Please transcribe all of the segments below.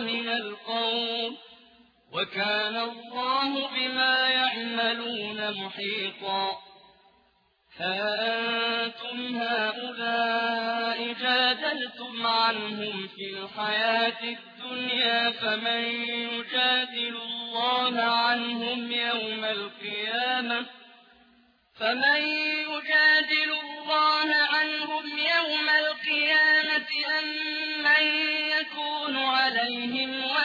من القول وكان الله بما يعملون محيطا ها أنتم هؤلاء جادلتم عنهم في الحياة الدنيا فمن يجادل الله عنهم يوم القيامة فمن يجادل الله عنهم يوم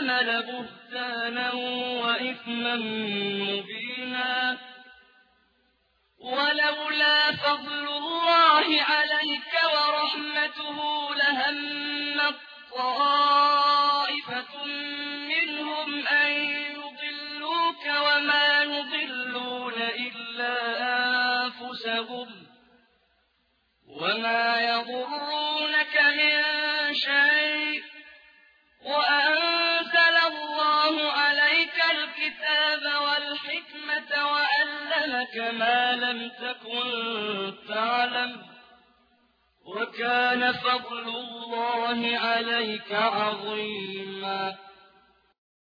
احتمل بهتانا وإثما مبينا. ولولا فضل الله عليك ورحمته لهم طائفة منهم أن يضلوك وما يضلون إلا أنفسهم وما يضرونك وعلمك ما لم تكن تعلم وكان فضل الله عليك عظيما.